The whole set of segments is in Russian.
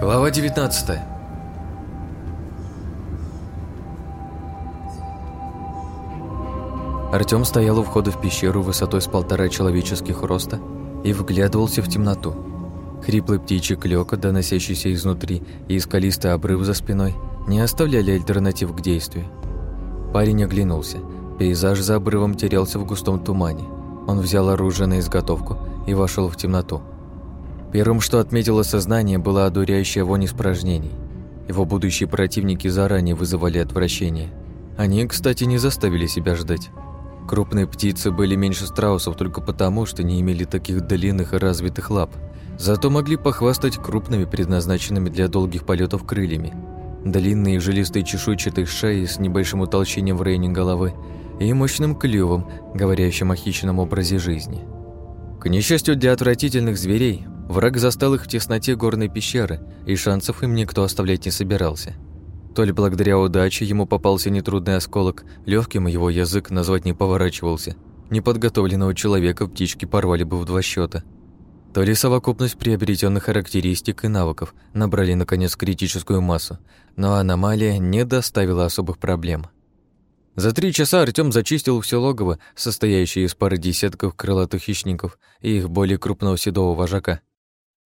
Глава 19 Артём стоял у входа в пещеру высотой с полтора человеческих роста и вглядывался в темноту. Хриплый птичий клёк, доносящийся изнутри, и скалистый обрыв за спиной не оставляли альтернатив к действию. Парень оглянулся. Пейзаж за обрывом терялся в густом тумане. Он взял оружие на изготовку и вошел в темноту. Первым, что отметило сознание, была одуряющая вонь испражнений. Его будущие противники заранее вызывали отвращение. Они, кстати, не заставили себя ждать. Крупные птицы были меньше страусов только потому, что не имели таких длинных и развитых лап. Зато могли похвастать крупными, предназначенными для долгих полетов крыльями. Длинные жилистые чешуйчатые шеи с небольшим утолщением в районе головы и мощным клювом, говорящим о хищном образе жизни. К несчастью для отвратительных зверей, враг застал их в тесноте горной пещеры, и шансов им никто оставлять не собирался. То ли благодаря удаче ему попался нетрудный осколок, легким его язык назвать не поворачивался. Неподготовленного человека птички порвали бы в два счета. То ли совокупность приобретенных характеристик и навыков набрали наконец критическую массу, но аномалия не доставила особых проблем. За три часа Артём зачистил все логово, состоящее из пары десятков крылатых хищников и их более крупного седого вожака.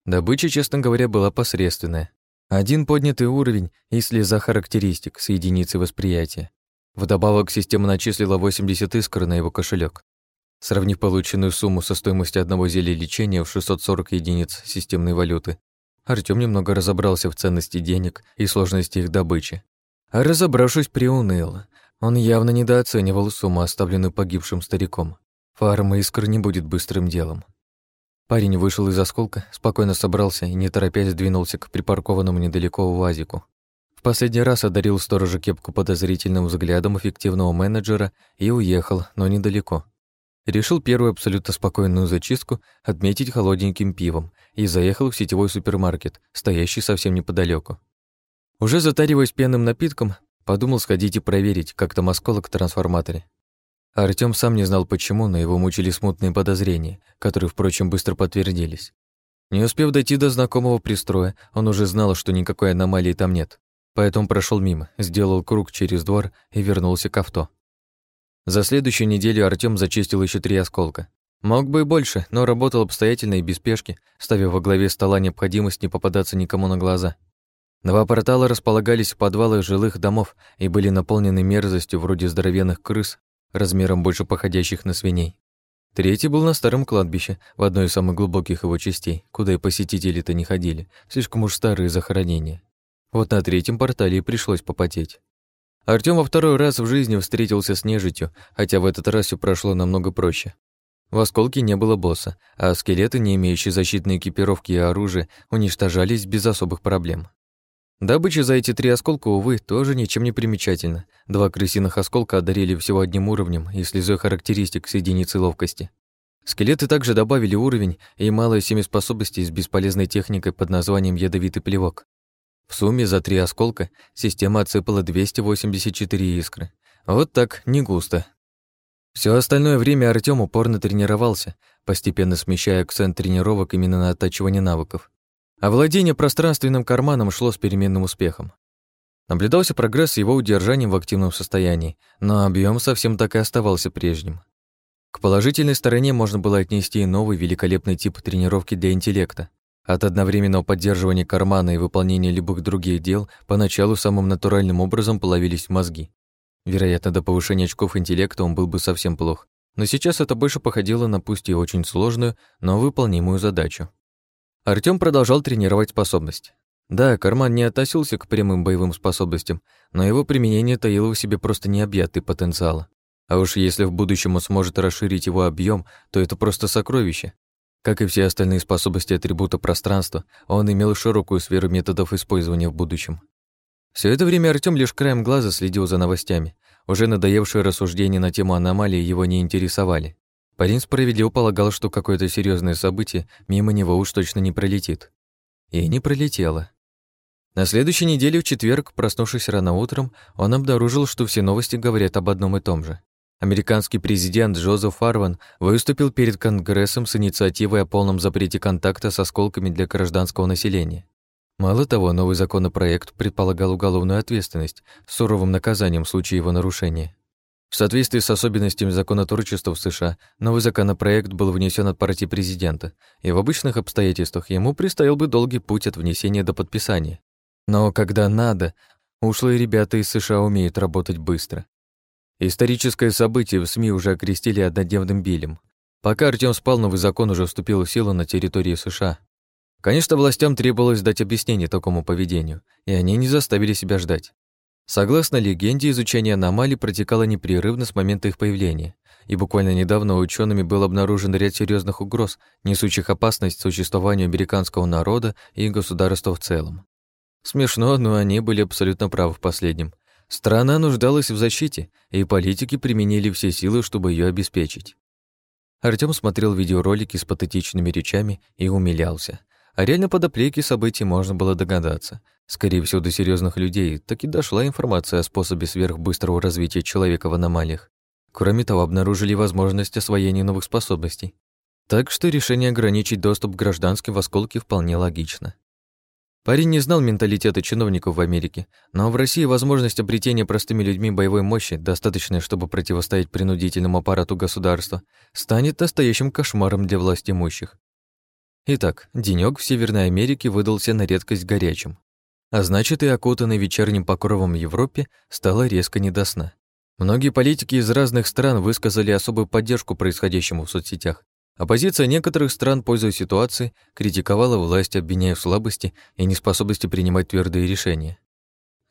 Добыча, честно говоря, была посредственная. Один поднятый уровень и слеза характеристик с единицей восприятия. Вдобавок система начислила 80 искр на его кошелек. Сравнив полученную сумму со стоимостью одного зелья лечения в 640 единиц системной валюты, Артём немного разобрался в ценности денег и сложности их добычи. А разобравшись, приуныл. Он явно недооценивал сумму, оставленную погибшим стариком. Фарма искр не будет быстрым делом. Парень вышел из осколка, спокойно собрался и, не торопясь, двинулся к припаркованному недалеко УАЗику. В последний раз одарил сторожа кепку подозрительным взглядом эффективного менеджера и уехал, но недалеко. Решил первую абсолютно спокойную зачистку отметить холодненьким пивом и заехал в сетевой супермаркет, стоящий совсем неподалеку. Уже затариваясь пенным напитком, Подумал сходить и проверить, как там осколок в трансформаторе. Артём сам не знал почему, но его мучили смутные подозрения, которые, впрочем, быстро подтвердились. Не успев дойти до знакомого пристроя, он уже знал, что никакой аномалии там нет. Поэтому прошел мимо, сделал круг через двор и вернулся к авто. За следующую неделю Артём зачистил еще три осколка. Мог бы и больше, но работал обстоятельно и без спешки, ставя во главе стола необходимость не попадаться никому на глаза. Два портала располагались в подвалах жилых домов и были наполнены мерзостью вроде здоровенных крыс, размером больше походящих на свиней. Третий был на старом кладбище, в одной из самых глубоких его частей, куда и посетители-то не ходили, слишком уж старые захоронения. Вот на третьем портале и пришлось попотеть. Артём во второй раз в жизни встретился с нежитью, хотя в этот раз все прошло намного проще. В осколке не было босса, а скелеты, не имеющие защитной экипировки и оружия, уничтожались без особых проблем. Добыча за эти три осколка, увы, тоже ничем не примечательна. Два крысиных осколка одарили всего одним уровнем и слезой характеристик с единицей ловкости. Скелеты также добавили уровень и малые семиспособности с бесполезной техникой под названием «Ядовитый плевок». В сумме за три осколка система отсыпала 284 искры. Вот так, не густо. Все остальное время Артём упорно тренировался, постепенно смещая акцент тренировок именно на оттачивание навыков. А владение пространственным карманом шло с переменным успехом. Наблюдался прогресс с его удержанием в активном состоянии, но объем совсем так и оставался прежним. К положительной стороне можно было отнести новый великолепный тип тренировки для интеллекта. От одновременного поддерживания кармана и выполнения любых других дел поначалу самым натуральным образом половились мозги. Вероятно, до повышения очков интеллекта он был бы совсем плох. Но сейчас это больше походило на пусть и очень сложную, но выполнимую задачу. Артём продолжал тренировать способность. Да, карман не относился к прямым боевым способностям, но его применение таило в себе просто необъятный потенциал. А уж если в будущем он сможет расширить его объем, то это просто сокровище. Как и все остальные способности атрибута пространства, он имел широкую сферу методов использования в будущем. Все это время Артём лишь краем глаза следил за новостями. Уже надоевшие рассуждения на тему аномалии его не интересовали. Парень справедливо полагал, что какое-то серьезное событие мимо него уж точно не пролетит. И не пролетело. На следующей неделе, в четверг, проснувшись рано утром, он обнаружил, что все новости говорят об одном и том же. Американский президент Джозеф Фарван выступил перед Конгрессом с инициативой о полном запрете контакта с осколками для гражданского населения. Мало того, новый законопроект предполагал уголовную ответственность с суровым наказанием в случае его нарушения. В соответствии с особенностями законотворчества в США, новый законопроект был внесен от партии президента, и в обычных обстоятельствах ему предстоял бы долгий путь от внесения до подписания. Но когда надо, ушлые ребята из США умеют работать быстро. Историческое событие в СМИ уже окрестили однодневным билем. Пока Артём спал, новый закон уже вступил в силу на территории США. Конечно, властям требовалось дать объяснение такому поведению, и они не заставили себя ждать. Согласно легенде, изучение аномалий протекало непрерывно с момента их появления, и буквально недавно учеными был обнаружен ряд серьезных угроз, несущих опасность существованию американского народа и государства в целом. Смешно, но они были абсолютно правы в последнем. Страна нуждалась в защите, и политики применили все силы, чтобы ее обеспечить. Артём смотрел видеоролики с патетичными речами и умилялся. А реально подоплеки событий можно было догадаться — Скорее всего, до серьезных людей так и дошла информация о способе сверхбыстрого развития человека в аномалиях. Кроме того, обнаружили возможность освоения новых способностей. Так что решение ограничить доступ к гражданским в осколке вполне логично. Парень не знал менталитета чиновников в Америке, но в России возможность обретения простыми людьми боевой мощи, достаточной, чтобы противостоять принудительному аппарату государства, станет настоящим кошмаром для власть имущих. Итак, денёк в Северной Америке выдался на редкость горячим. А значит, и окутанной вечерним покровом Европе стало резко не до сна. Многие политики из разных стран высказали особую поддержку происходящему в соцсетях. Оппозиция некоторых стран, пользуясь ситуацией, критиковала власть, обвиняя в слабости и неспособности принимать твердые решения.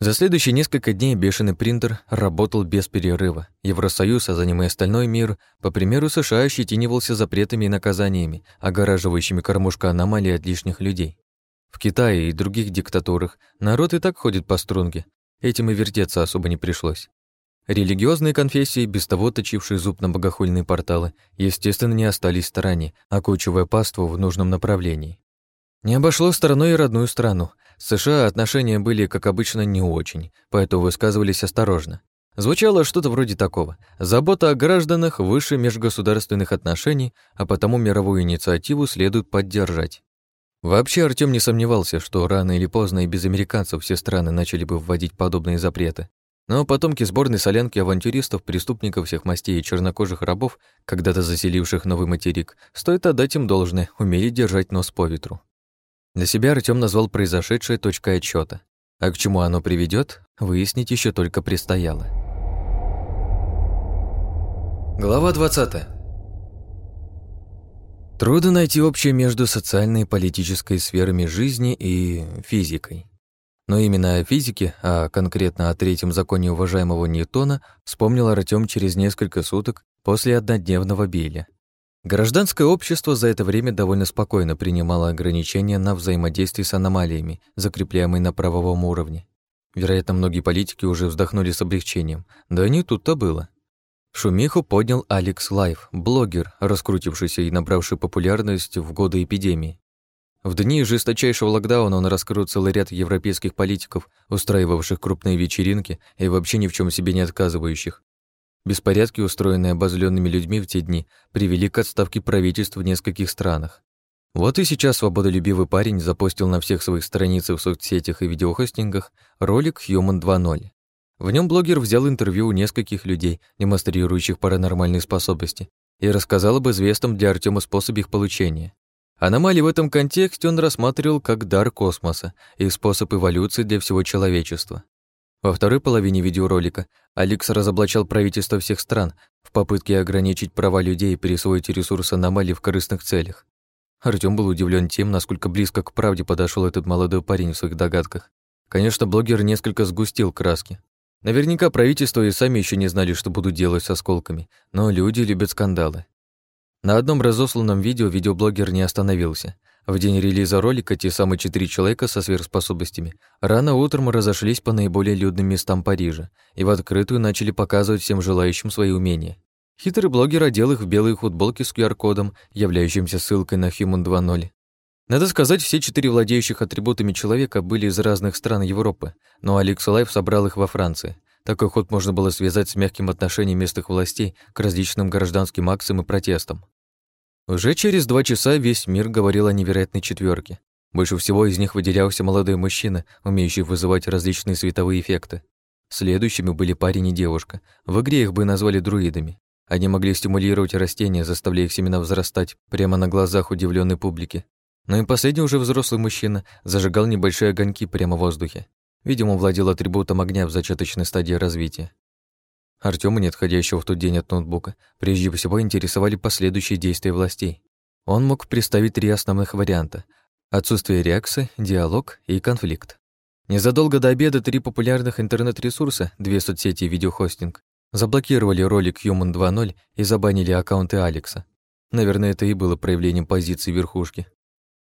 За следующие несколько дней бешеный принтер работал без перерыва. Евросоюз, а за ним и остальной мир, по примеру США, ощетинивался запретами и наказаниями, огораживающими кормушка аномалии от лишних людей. В Китае и других диктатурах народ и так ходит по струнке, этим и вертеться особо не пришлось. Религиозные конфессии, без того точившие зуб на богохульные порталы, естественно, не остались в стороне, окучивая паству в нужном направлении. Не обошло стороной и родную страну. США отношения были, как обычно, не очень, поэтому высказывались осторожно. Звучало что-то вроде такого. Забота о гражданах выше межгосударственных отношений, а потому мировую инициативу следует поддержать. Вообще Артём не сомневался, что рано или поздно и без американцев все страны начали бы вводить подобные запреты. Но потомки сборной солянки авантюристов, преступников всех мастей и чернокожих рабов, когда-то заселивших новый материк, стоит отдать им должное, умели держать нос по ветру. Для себя Артём назвал произошедшее точкой отчёта, а к чему оно приведёт, выяснить ещё только предстояло. Глава 20. Трудно найти общее между социальной и политической сферами жизни и физикой. Но именно о физике, а конкретно о третьем законе уважаемого Ньютона, вспомнил Артём через несколько суток после однодневного биля. Гражданское общество за это время довольно спокойно принимало ограничения на взаимодействие с аномалиями, закрепляемые на правовом уровне. Вероятно, многие политики уже вздохнули с облегчением. Да не тут-то было. Шумиху поднял Алекс Лайф, блогер, раскрутившийся и набравший популярность в годы эпидемии. В дни жесточайшего локдауна он раскрыл целый ряд европейских политиков, устраивавших крупные вечеринки и вообще ни в чем себе не отказывающих. Беспорядки, устроенные обозленными людьми в те дни, привели к отставке правительств в нескольких странах. Вот и сейчас свободолюбивый парень запостил на всех своих страницах в соцсетях и видеохостингах ролик Human 2.0. В нем блогер взял интервью у нескольких людей, демонстрирующих паранормальные способности, и рассказал об известном для Артема способе их получения. Аномалии в этом контексте он рассматривал как дар космоса и способ эволюции для всего человечества. Во второй половине видеоролика Алекс разоблачал правительства всех стран в попытке ограничить права людей и пересвоить ресурсы аномалий в корыстных целях. Артём был удивлен тем, насколько близко к правде подошел этот молодой парень в своих догадках. Конечно, блогер несколько сгустил краски, Наверняка правительство и сами еще не знали, что будут делать с осколками, но люди любят скандалы. На одном разосланном видео видеоблогер не остановился. В день релиза ролика те самые четыре человека со сверхспособностями рано утром разошлись по наиболее людным местам Парижа и в открытую начали показывать всем желающим свои умения. Хитрый блогер одел их в белые футболки с QR-кодом, являющимся ссылкой на Human 2.0, надо сказать, все четыре владеющих атрибутами человека были из разных стран Европы, но Алекс Лайф собрал их во Франции. Такой ход можно было связать с мягким отношением местных властей к различным гражданским акциям и протестам. Уже через два часа весь мир говорил о невероятной четверке. Больше всего из них выделялся молодой мужчина, умеющий вызывать различные световые эффекты. Следующими были парень и девушка. В игре их бы назвали друидами. Они могли стимулировать растения, заставляя их семена взрастать прямо на глазах удивленной публики. Но и последний уже взрослый мужчина зажигал небольшие огоньки прямо в воздухе. Видимо, владел атрибутом огня в зачаточной стадии развития. Артема, не отходящего в тот день от ноутбука, прежде всего интересовали последующие действия властей. Он мог представить три основных варианта – отсутствие реакции, диалог и конфликт. Незадолго до обеда три популярных интернет-ресурса, две соцсети и видеохостинг, заблокировали ролик Human 2.0 и забанили аккаунты Алекса. Наверное, это и было проявлением позиции верхушки.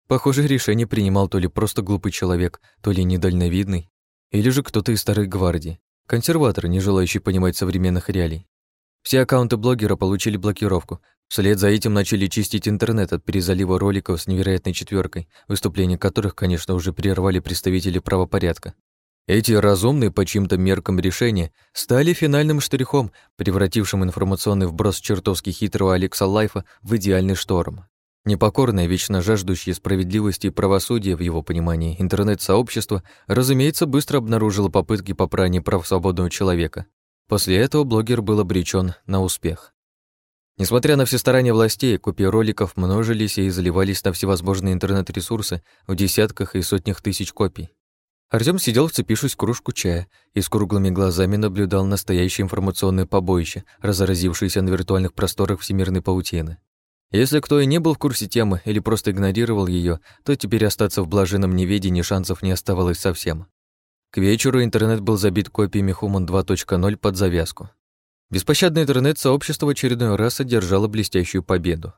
Похоже, решение принимал то ли просто глупый человек, то ли недальновидный, или же кто-то из старой гвардии, консерватор, не желающий понимать современных реалий. Все аккаунты блогера получили блокировку. Вслед за этим начали чистить интернет от перезалива роликов с невероятной четверкой, выступления которых, конечно, уже прервали представители правопорядка. Эти разумные по чьим-то меркам решения стали финальным штрихом, превратившим информационный вброс чертовски хитрого Алекса Лайфа в идеальный шторм. Непокорное, вечно жаждущее справедливости и правосудия в его понимании интернет-сообщество, разумеется, быстро обнаружило попытки попрания прав свободного человека. После этого блогер был обречен на успех. Несмотря на все старания властей, копии роликов множились и заливались на всевозможные интернет-ресурсы в десятках и сотнях тысяч копий. Артём сидел, вцепившись в кружку чая, и с круглыми глазами наблюдал настоящее информационное побоище, разразившееся на виртуальных просторах всемирной паутины. Если кто и не был в курсе темы или просто игнорировал ее, то теперь остаться в блаженном неведении шансов не оставалось совсем. К вечеру интернет был забит копиями Human 2.0 под завязку. Беспощадное интернет-сообщество очередной раз одержало блестящую победу.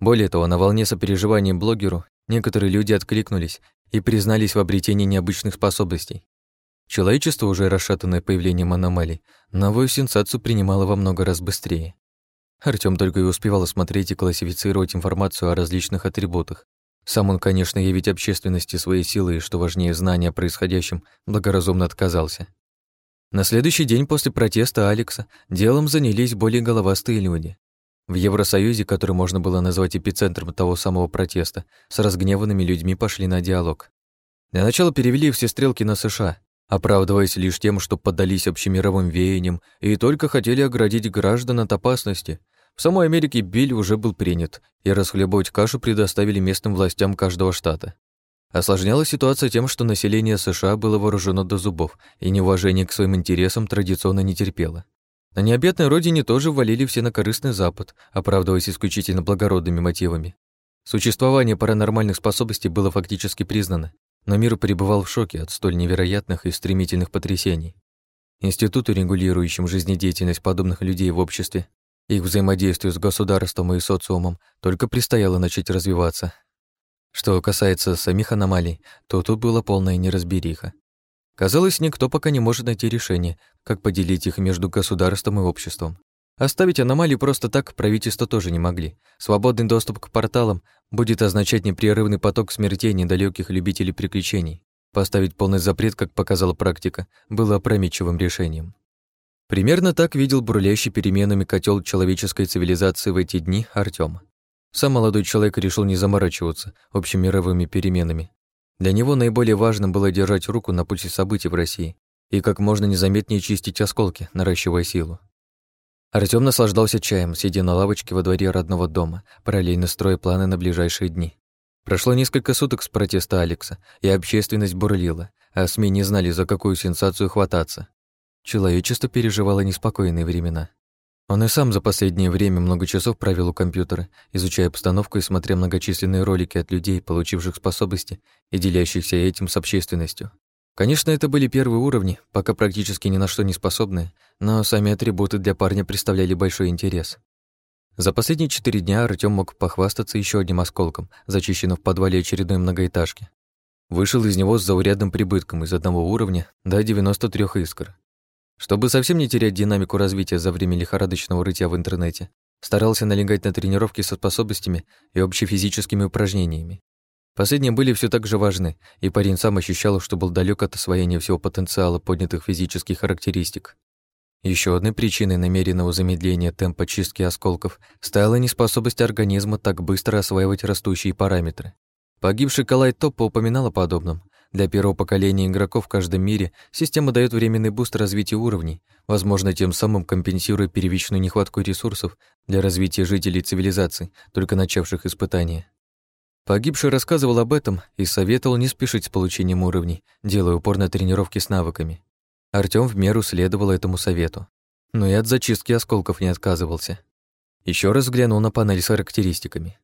Более того, на волне сопереживания блогеру некоторые люди откликнулись и признались в обретении необычных способностей. Человечество, уже расшатанное появлением аномалий, новую сенсацию принимало во много раз быстрее. Артём только и успевал смотреть и классифицировать информацию о различных атрибутах. Сам он, конечно, явить общественности свои силы и, что важнее, знания о происходящем, благоразумно отказался. На следующий день после протеста Алекса делом занялись более головастые люди. В Евросоюзе, который можно было назвать эпицентром того самого протеста, с разгневанными людьми пошли на диалог. Для начала перевели все стрелки на США, оправдываясь лишь тем, что поддались общемировым веяниям и только хотели оградить граждан от опасности. В самой Америке Биль уже был принят, и расхлебывать кашу предоставили местным властям каждого штата. Осложнялась ситуация тем, что население США было вооружено до зубов, и неуважение к своим интересам традиционно не терпело. На необъятной родине тоже ввалили все на корыстный Запад, оправдываясь исключительно благородными мотивами. Существование паранормальных способностей было фактически признано, но мир пребывал в шоке от столь невероятных и стремительных потрясений. Институту, регулирующим жизнедеятельность подобных людей в обществе, их взаимодействию с государством и социумом только предстояло начать развиваться. Что касается самих аномалий, то тут была полная неразбериха. Казалось, никто пока не может найти решение, как поделить их между государством и обществом. Оставить аномалии просто так правительство тоже не могли. Свободный доступ к порталам будет означать непрерывный поток смертей недалеких любителей приключений. Поставить полный запрет, как показала практика, было опрометчивым решением. Примерно так видел бурлящий переменами котел человеческой цивилизации в эти дни Артём. Сам молодой человек решил не заморачиваться общемировыми переменами. Для него наиболее важным было держать руку на пути событий в России и как можно незаметнее чистить осколки, наращивая силу. Артём наслаждался чаем, сидя на лавочке во дворе родного дома, параллельно строя планы на ближайшие дни. Прошло несколько суток с протеста Алекса, и общественность бурлила, а СМИ не знали, за какую сенсацию хвататься. Человечество переживало неспокойные времена. Он и сам за последнее время много часов провел у компьютера, изучая обстановку и смотря многочисленные ролики от людей, получивших способности и делящихся этим с общественностью. Конечно, это были первые уровни, пока практически ни на что не способные, но сами атрибуты для парня представляли большой интерес. За последние четыре дня Артём мог похвастаться еще одним осколком, зачищенным в подвале очередной многоэтажки. Вышел из него с заурядным прибытком из одного уровня до 93 искр. Чтобы совсем не терять динамику развития за время лихорадочного рытья в интернете, старался налегать на тренировки со способностями и общефизическими упражнениями. Последние были все так же важны, и парень сам ощущал, что был далек от освоения всего потенциала поднятых физических характеристик. Еще одной причиной намеренного замедления темпа чистки осколков стала неспособность организма так быстро осваивать растущие параметры. Погибший Калай Топпа упоминал о подобном. Для первого поколения игроков в каждом мире система дает временный буст развития уровней, возможно, тем самым компенсируя первичную нехватку ресурсов для развития жителей цивилизаций, только начавших испытания. Погибший рассказывал об этом и советовал не спешить с получением уровней, делая упор на тренировки с навыками. Артём в меру следовал этому совету. Но и от зачистки осколков не отказывался. Еще раз взглянул на панель с характеристиками.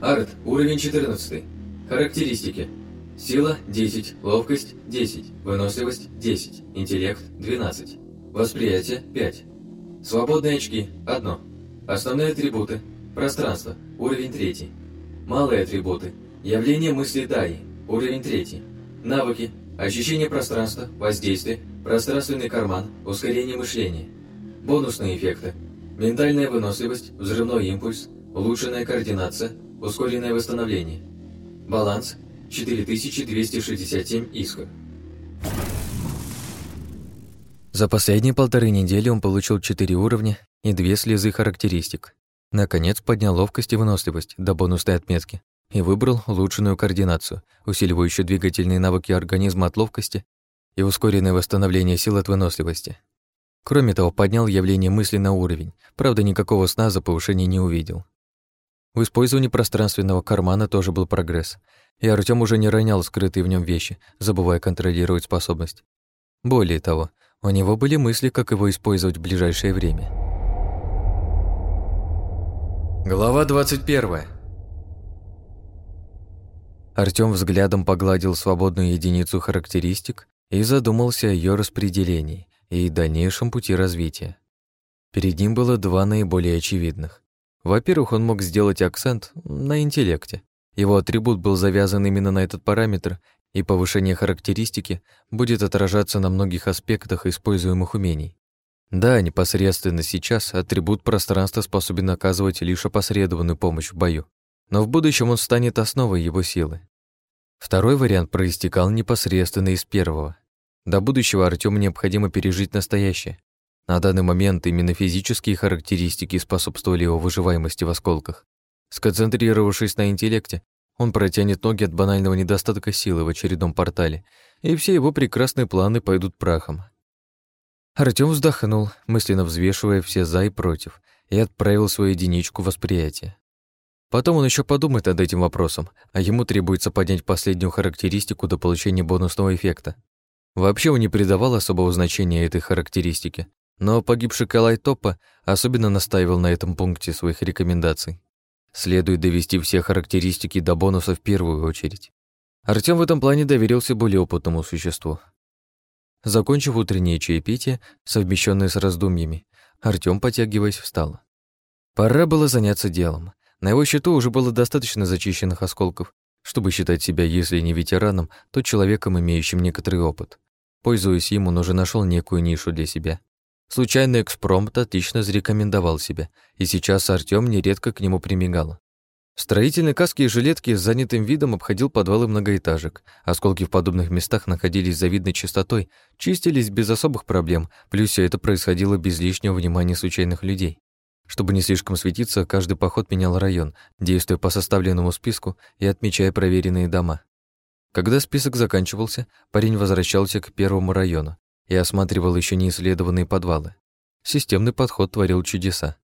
Арт, уровень 14. Характеристики. Сила – 10, ловкость – 10, выносливость – 10, интеллект – 12, восприятие – 5. Свободные очки – 1. Основные атрибуты – пространство, уровень 3. Малые атрибуты – явление мысли Даи, уровень 3. Навыки – ощущение пространства, воздействие, пространственный карман, ускорение мышления. Бонусные эффекты – ментальная выносливость, взрывной импульс, улучшенная координация, ускоренное восстановление. Баланс – 4267 искр. За последние полторы недели он получил 4 уровня и две слезы характеристик. Наконец поднял ловкость и выносливость до бонусной отметки и выбрал улучшенную координацию, усиливающую двигательные навыки организма от ловкости и ускоренное восстановление сил от выносливости. Кроме того, поднял явление мысли на уровень, правда, никакого сна за повышение не увидел. В использовании пространственного кармана тоже был прогресс, и Артём уже не ронял скрытые в нем вещи, забывая контролировать способность. Более того, у него были мысли, как его использовать в ближайшее время. Глава 21. Артём взглядом погладил свободную единицу характеристик и задумался о ее распределении и дальнейшем пути развития. Перед ним было два наиболее очевидных. Во-первых, он мог сделать акцент на интеллекте. Его атрибут был завязан именно на этот параметр, и повышение характеристики будет отражаться на многих аспектах используемых умений. Да, непосредственно сейчас атрибут пространства способен оказывать лишь опосредованную помощь в бою, но в будущем он станет основой его силы. Второй вариант проистекал непосредственно из первого. До будущего Артему необходимо пережить настоящее. На данный момент именно физические характеристики способствовали его выживаемости в осколках. Сконцентрировавшись на интеллекте, он протянет ноги от банального недостатка силы в очередном портале, и все его прекрасные планы пойдут прахом. Артём вздохнул, мысленно взвешивая все «за» и «против», и отправил свою единичку восприятия. Потом он еще подумает над этим вопросом, а ему требуется поднять последнюю характеристику до получения бонусного эффекта. Вообще он не придавал особого значения этой характеристике, но погибший Калай Топпа особенно настаивал на этом пункте своих рекомендаций. Следует довести все характеристики до бонуса в первую очередь. Артём в этом плане доверился более опытному существу. Закончив утреннее чаепитие, совмещенное с раздумьями, Артём, потягиваясь, встал. Пора было заняться делом. На его счету уже было достаточно зачищенных осколков, чтобы считать себя, если не ветераном, то человеком, имеющим некоторый опыт. Пользуясь им, он уже нашел некую нишу для себя. Случайный экспромт отлично зарекомендовал себя, и сейчас Артём нередко к нему примигал. В строительной каске и жилетке с занятым видом обходил подвалы многоэтажек. Осколки в подобных местах находились с завидной чистотой, чистились без особых проблем, плюс все это происходило без лишнего внимания случайных людей. Чтобы не слишком светиться, каждый поход менял район, действуя по составленному списку и отмечая проверенные дома. Когда список заканчивался, парень возвращался к первому району, и осматривал еще неисследованные подвалы. Системный подход творил чудеса.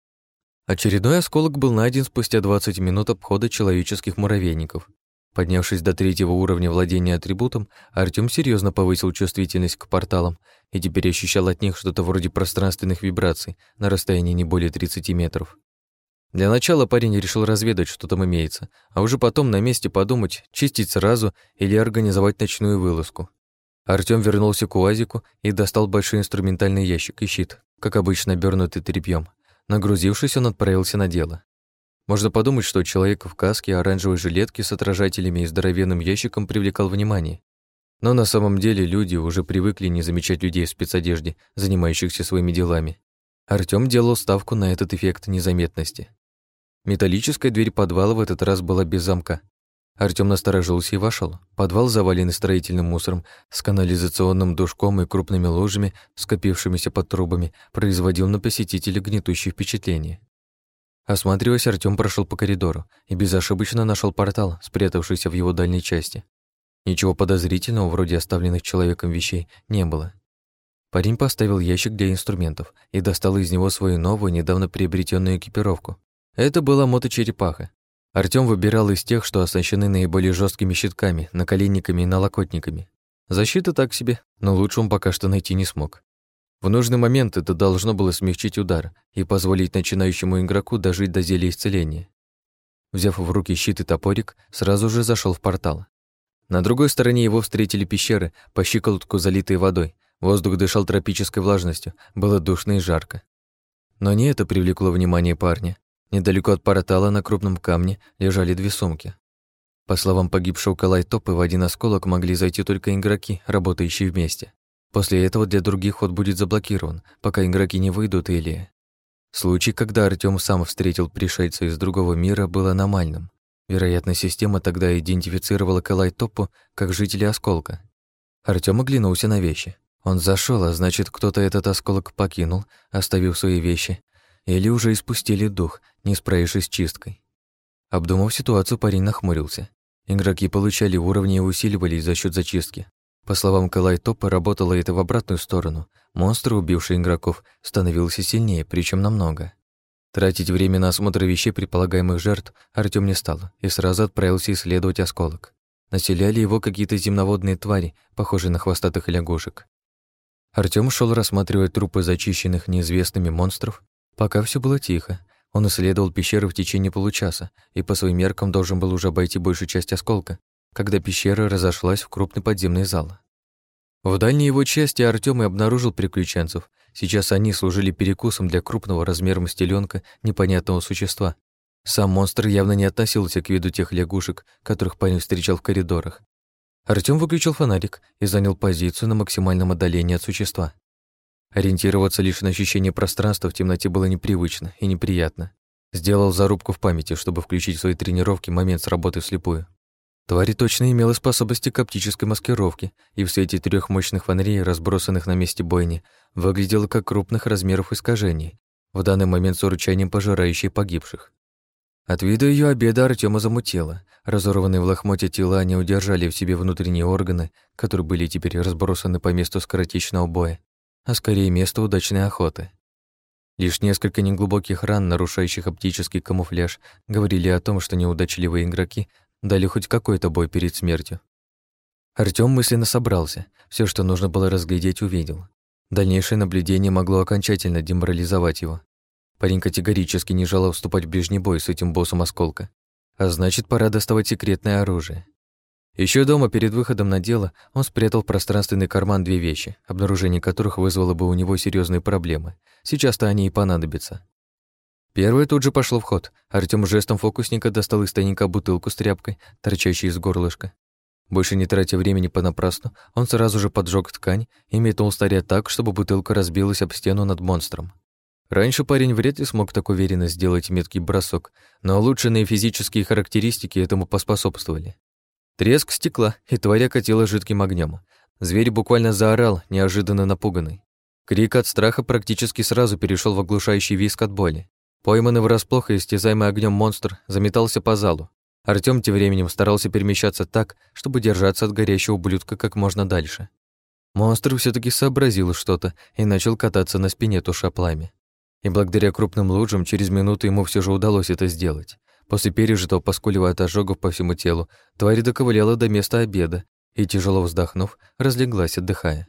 Очередной осколок был найден спустя 20 минут обхода человеческих муравейников. Поднявшись до третьего уровня владения атрибутом, Артём серьезно повысил чувствительность к порталам и теперь ощущал от них что-то вроде пространственных вибраций на расстоянии не более 30 метров. Для начала парень решил разведать, что там имеется, а уже потом на месте подумать, чистить сразу или организовать ночную вылазку. Артём вернулся к УАЗику и достал большой инструментальный ящик и щит, как обычно обернутый тряпьем. Нагрузившись, он отправился на дело. Можно подумать, что человек в каске, оранжевой жилетке с отражателями и здоровенным ящиком привлекал внимание. Но на самом деле люди уже привыкли не замечать людей в спецодежде, занимающихся своими делами. Артём делал ставку на этот эффект незаметности. Металлическая дверь подвала в этот раз была без замка, Артём насторожился и вошел. Подвал, заваленный строительным мусором, с канализационным душком и крупными ложами, скопившимися под трубами, производил на посетителя гнетущее впечатление. Осматриваясь, Артём прошел по коридору и безошибочно нашел портал, спрятавшийся в его дальней части. Ничего подозрительного, вроде оставленных человеком вещей, не было. Парень поставил ящик для инструментов и достал из него свою новую, недавно приобретенную экипировку. Это была моточерепаха. Артём выбирал из тех, что оснащены наиболее жесткими щитками, наколенниками и налокотниками. Защита так себе, но лучше он пока что найти не смог. В нужный момент это должно было смягчить удар и позволить начинающему игроку дожить до зелья исцеления. Взяв в руки щит и топорик, сразу же зашел в портал. На другой стороне его встретили пещеры, по щиколотку залитые водой. Воздух дышал тропической влажностью, было душно и жарко. Но не это привлекло внимание парня. Недалеко от портала на крупном камне лежали две сумки. По словам погибшего Калайтопы, в один осколок могли зайти только игроки, работающие вместе. После этого для других ход будет заблокирован, пока игроки не выйдут или... Случай, когда Артём сам встретил пришельца из другого мира, был аномальным. Вероятно, система тогда идентифицировала Калайтопу как жителя осколка. Артём оглянулся на вещи. Он зашел, а значит, кто-то этот осколок покинул, оставив свои вещи, или уже испустили дух, не справившись с чисткой. Обдумав ситуацию, парень нахмурился. Игроки получали уровни и усиливались за счет зачистки. По словам Калайтопа, работало это в обратную сторону. Монстр, убивший игроков, становился сильнее, причем намного. Тратить время на осмотр вещей предполагаемых жертв Артём не стал и сразу отправился исследовать осколок. Населяли его какие-то земноводные твари, похожие на хвостатых лягушек. Артём шел рассматривая трупы зачищенных неизвестными монстров, пока все было тихо. Он исследовал пещеры в течение получаса и по своим меркам должен был уже обойти большую часть осколка, когда пещера разошлась в крупный подземный зал. В дальней его части Артём и обнаружил приключенцев. Сейчас они служили перекусом для крупного размером стеленка непонятного существа. Сам монстр явно не относился к виду тех лягушек, которых парень встречал в коридорах. Артём выключил фонарик и занял позицию на максимальном отдалении от существа. Ориентироваться лишь на ощущение пространства в темноте было непривычно и неприятно. Сделал зарубку в памяти, чтобы включить в свои тренировки момент с работы вслепую. Тварь точно имела способности к оптической маскировке, и в свете трех мощных фонарей, разбросанных на месте бойни, выглядела как крупных размеров искажений, в данный момент с урчанием пожирающей погибших. От вида ее обеда Артема замутило. Разорванные в лохмоте тела не удержали в себе внутренние органы, которые были теперь разбросаны по месту скоротечного боя, а скорее место удачной охоты. Лишь несколько неглубоких ран, нарушающих оптический камуфляж, говорили о том, что неудачливые игроки дали хоть какой-то бой перед смертью. Артём мысленно собрался, все, что нужно было разглядеть, увидел. Дальнейшее наблюдение могло окончательно деморализовать его. Парень категорически не желал вступать в ближний бой с этим боссом осколка. А значит, пора доставать секретное оружие. Еще дома, перед выходом на дело, он спрятал в пространственный карман две вещи, обнаружение которых вызвало бы у него серьезные проблемы. Сейчас-то они и понадобятся. Первое тут же пошло в ход. Артём жестом фокусника достал из тайника бутылку с тряпкой, торчащей из горлышка. Больше не тратя времени понапрасну, он сразу же поджег ткань и метнул старя так, чтобы бутылка разбилась об стену над монстром. Раньше парень вряд ли смог так уверенно сделать меткий бросок, но улучшенные физические характеристики этому поспособствовали. Треск стекла, и тварь окатила жидким огнем. Зверь буквально заорал, неожиданно напуганный. Крик от страха практически сразу перешел в оглушающий визг от боли. Пойманный врасплох и истязаемый огнем монстр заметался по залу. Артём тем временем старался перемещаться так, чтобы держаться от горящего ублюдка как можно дальше. Монстр все таки сообразил что-то и начал кататься на спине, туша пламя. И благодаря крупным лужам через минуту ему все же удалось это сделать. После пережитого поскуливая от ожогов по всему телу, тварь доковыляла до места обеда и, тяжело вздохнув, разлеглась, отдыхая.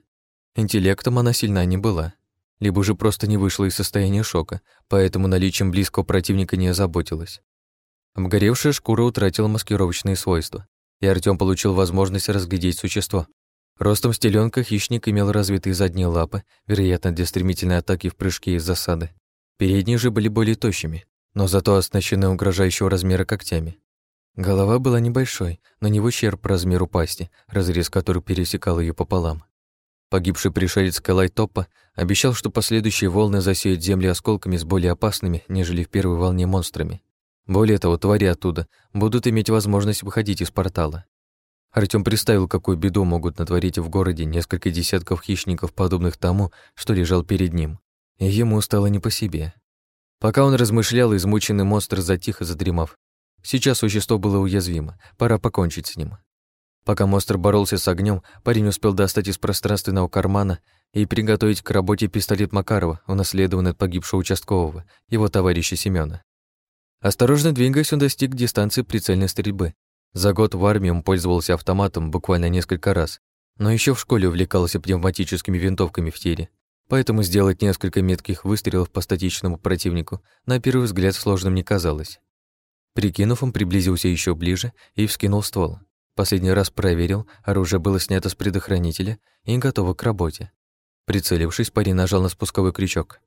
Интеллектом она сильна не была либо же просто не вышла из состояния шока, поэтому наличием близкого противника не озаботилась. Обгоревшая шкура утратила маскировочные свойства, и Артём получил возможность разглядеть существо. Ростом стеленка хищник имел развитые задние лапы, вероятно, для стремительной атаки в прыжке из засады. Передние же были более тощими, но зато оснащены угрожающего размера когтями. Голова была небольшой, но не в ущерб размеру пасти, разрез которой пересекал ее пополам. Погибший пришелец Калайтопа обещал, что последующие волны засеют земли осколками с более опасными, нежели в первой волне монстрами. Более того, твари оттуда будут иметь возможность выходить из портала. Артём представил, какую беду могут натворить в городе несколько десятков хищников, подобных тому, что лежал перед ним. И ему стало не по себе. Пока он размышлял, измученный монстр затих и задремав. Сейчас существо было уязвимо, пора покончить с ним. Пока монстр боролся с огнем, парень успел достать из пространственного кармана и приготовить к работе пистолет Макарова, унаследованный от погибшего участкового, его товарища Семёна. Осторожно двигаясь, он достиг дистанции прицельной стрельбы. За год в армии он пользовался автоматом буквально несколько раз, но еще в школе увлекался пневматическими винтовками в тире, поэтому сделать несколько метких выстрелов по статичному противнику на первый взгляд сложным не казалось. Прикинув, он приблизился еще ближе и вскинул ствол. Последний раз проверил, оружие было снято с предохранителя и готово к работе. Прицелившись, парень нажал на спусковой крючок.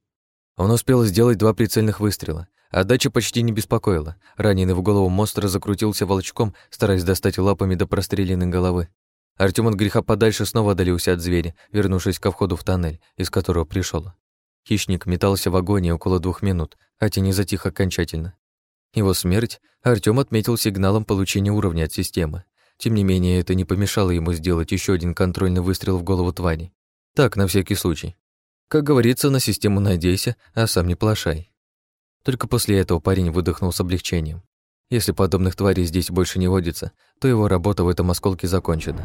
Он успел сделать два прицельных выстрела. Отдача почти не беспокоила. Раненый в голову монстр закрутился волчком, стараясь достать лапами до простреленной головы. Артём от греха подальше снова отдалился от зверя, вернувшись ко входу в тоннель, из которого пришел. Хищник метался в агонии около двух минут, хотя не затих окончательно. Его смерть Артём отметил сигналом получения уровня от системы. Тем не менее, это не помешало ему сделать еще один контрольный выстрел в голову твари. Так, на всякий случай. Как говорится, на систему надейся, а сам не плашай. Только после этого парень выдохнул с облегчением. Если подобных тварей здесь больше не водится, то его работа в этом осколке закончена.